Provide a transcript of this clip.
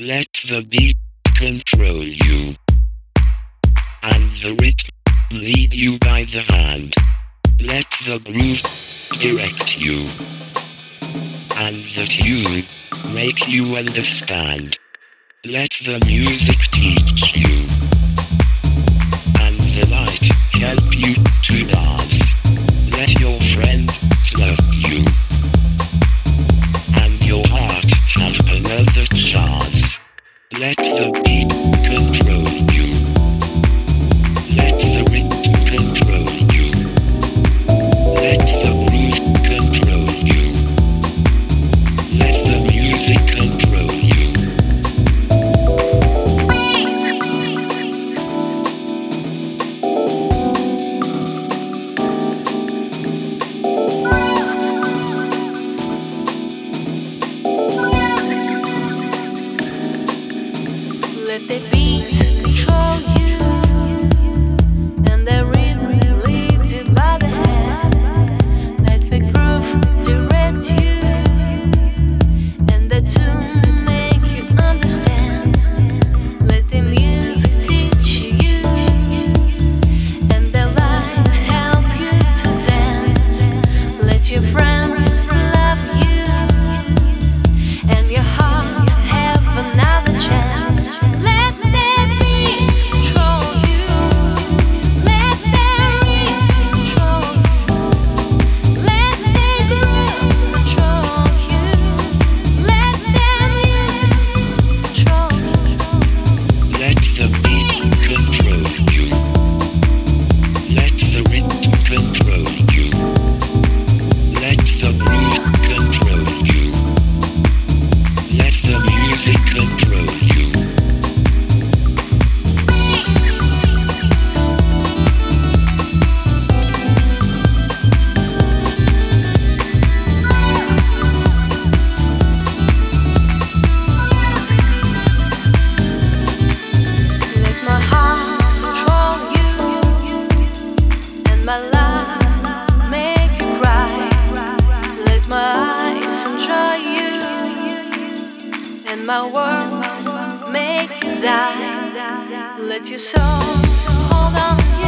Let the beat control you, and the rhythm lead you by the hand. Let the groove direct you, and the tune make you understand. Let the music teach you. die. Let your soul hold on.